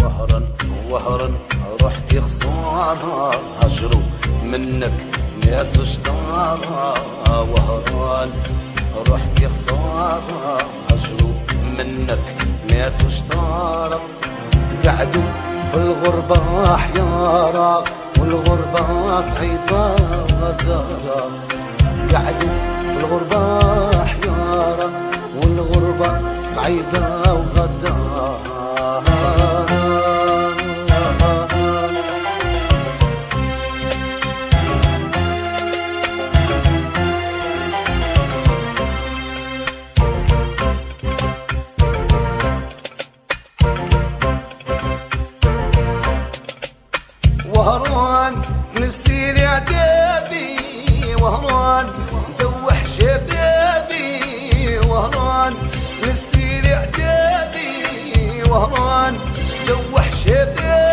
وهرا وهرا رحت خسارة هجروا. منك ناس اشتارة وهران. رحت خسارة هجروا منك ناس اشتارة قعدوا في الغربة حيارة والغربة صعيبة غدارة قعدوا في الغربة حيارة والغربة صعيبة وغدارة وهران نسير يا دابي. وهران دوح شبابي. وهران نسير يا دابي. وهران دوح شبابي.